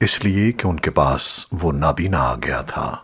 اس لیے کہ ان کے پاس وہ نابینا آ گیا تھا۔